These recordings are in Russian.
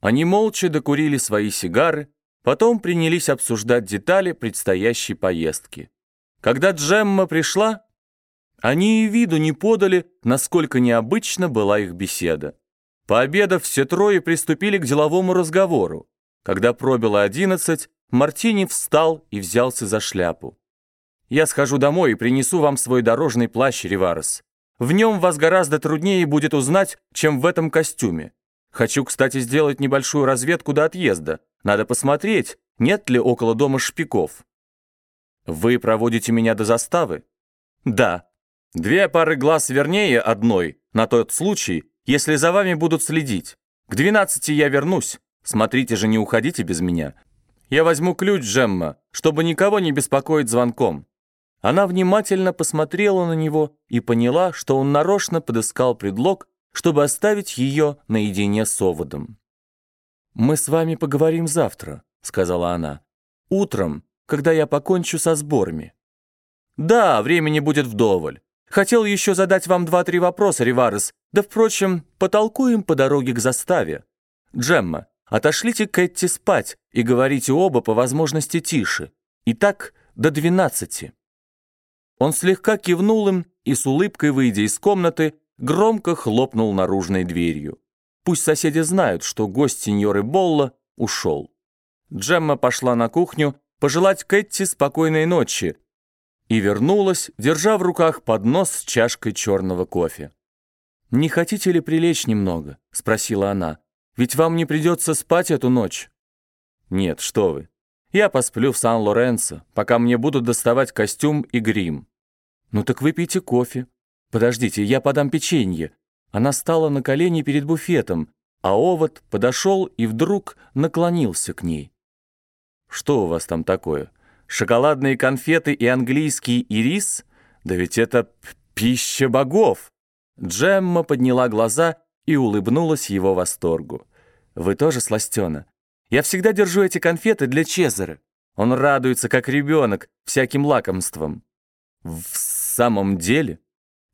Они молча докурили свои сигары, потом принялись обсуждать детали предстоящей поездки. Когда Джемма пришла, они и виду не подали, насколько необычна была их беседа. Пообедав, все трое приступили к деловому разговору. Когда пробило одиннадцать, Мартини встал и взялся за шляпу. «Я схожу домой и принесу вам свой дорожный плащ, Риварес. В нем вас гораздо труднее будет узнать, чем в этом костюме. Хочу, кстати, сделать небольшую разведку до отъезда. Надо посмотреть, нет ли около дома шпиков. Вы проводите меня до заставы? Да. Две пары глаз вернее одной, на тот случай, если за вами будут следить. К двенадцати я вернусь. Смотрите же, не уходите без меня. Я возьму ключ Джемма, чтобы никого не беспокоить звонком. Она внимательно посмотрела на него и поняла, что он нарочно подыскал предлог, чтобы оставить ее наедине с оводом. «Мы с вами поговорим завтра», — сказала она. «Утром, когда я покончу со сборами». «Да, времени будет вдоволь. Хотел еще задать вам два-три вопроса, Риварес, да, впрочем, потолкуем по дороге к заставе. Джемма, отошлите Кэтти спать и говорите оба по возможности тише. И так до двенадцати». Он слегка кивнул им и с улыбкой, выйдя из комнаты, громко хлопнул наружной дверью. Пусть соседи знают, что гость сеньоры Болла ушел. Джемма пошла на кухню пожелать Кэтти спокойной ночи и вернулась, держа в руках поднос с чашкой черного кофе. «Не хотите ли прилечь немного?» — спросила она. «Ведь вам не придется спать эту ночь». «Нет, что вы. Я посплю в Сан-Лоренцо, пока мне будут доставать костюм и грим». «Ну так выпейте кофе. Подождите, я подам печенье». Она стала на колени перед буфетом, а овод подошел и вдруг наклонился к ней. «Что у вас там такое? Шоколадные конфеты и английский ирис? Да ведь это пища богов!» Джемма подняла глаза и улыбнулась его восторгу. «Вы тоже сластена? Я всегда держу эти конфеты для Чезаре. Он радуется, как ребенок, всяким лакомством». «В самом деле?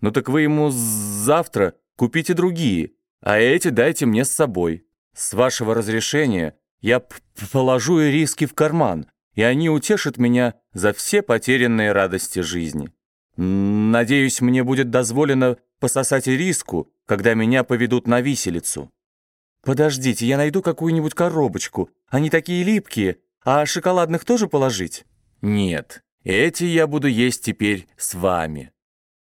Ну так вы ему завтра купите другие, а эти дайте мне с собой. С вашего разрешения я положу и риски в карман, и они утешат меня за все потерянные радости жизни. Надеюсь, мне будет дозволено пососать риску, когда меня поведут на виселицу. Подождите, я найду какую-нибудь коробочку. Они такие липкие. А шоколадных тоже положить? Нет. Эти я буду есть теперь с вами.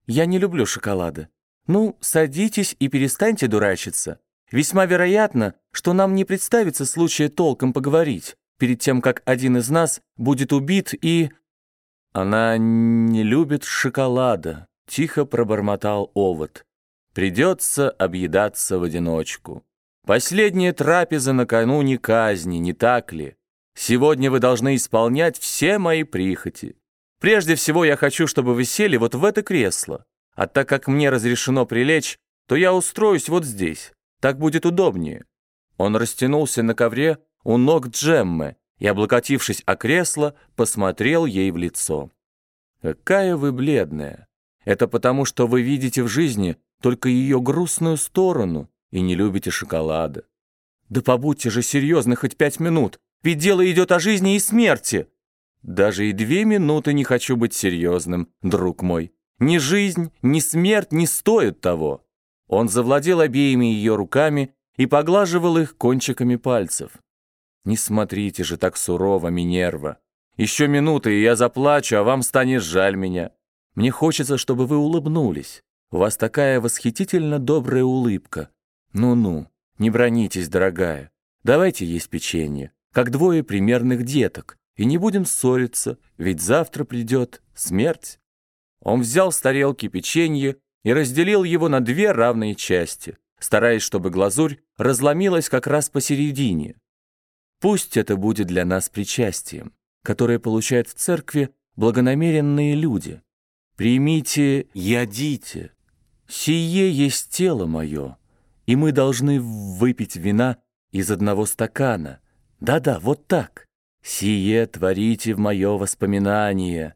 Я не люблю шоколада. Ну, садитесь и перестаньте дурачиться. Весьма вероятно, что нам не представится случая толком поговорить, перед тем, как один из нас будет убит и... Она не любит шоколада, тихо пробормотал овод. Придется объедаться в одиночку. Последняя трапеза накануне казни, не так ли? Сегодня вы должны исполнять все мои прихоти. Прежде всего я хочу, чтобы вы сели вот в это кресло. А так как мне разрешено прилечь, то я устроюсь вот здесь. Так будет удобнее». Он растянулся на ковре у ног Джеммы и, облокотившись о кресло, посмотрел ей в лицо. «Какая вы бледная! Это потому, что вы видите в жизни только ее грустную сторону и не любите шоколада. Да побудьте же серьезны хоть пять минут, ведь дело идет о жизни и смерти!» Даже и две минуты не хочу быть серьезным, друг мой. Ни жизнь, ни смерть не стоят того. Он завладел обеими ее руками и поглаживал их кончиками пальцев. Не смотрите же так сурово, Минерва. Еще минуты, и я заплачу, а вам станет жаль меня. Мне хочется, чтобы вы улыбнулись. У вас такая восхитительно добрая улыбка. Ну-ну, не бронитесь, дорогая. Давайте есть печенье, как двое примерных деток и не будем ссориться, ведь завтра придет смерть». Он взял с тарелки печенье и разделил его на две равные части, стараясь, чтобы глазурь разломилась как раз посередине. Пусть это будет для нас причастием, которое получают в церкви благонамеренные люди. Примите, ядите. Сие есть тело мое, и мы должны выпить вина из одного стакана. Да-да, вот так. «Сие творите в мое воспоминание,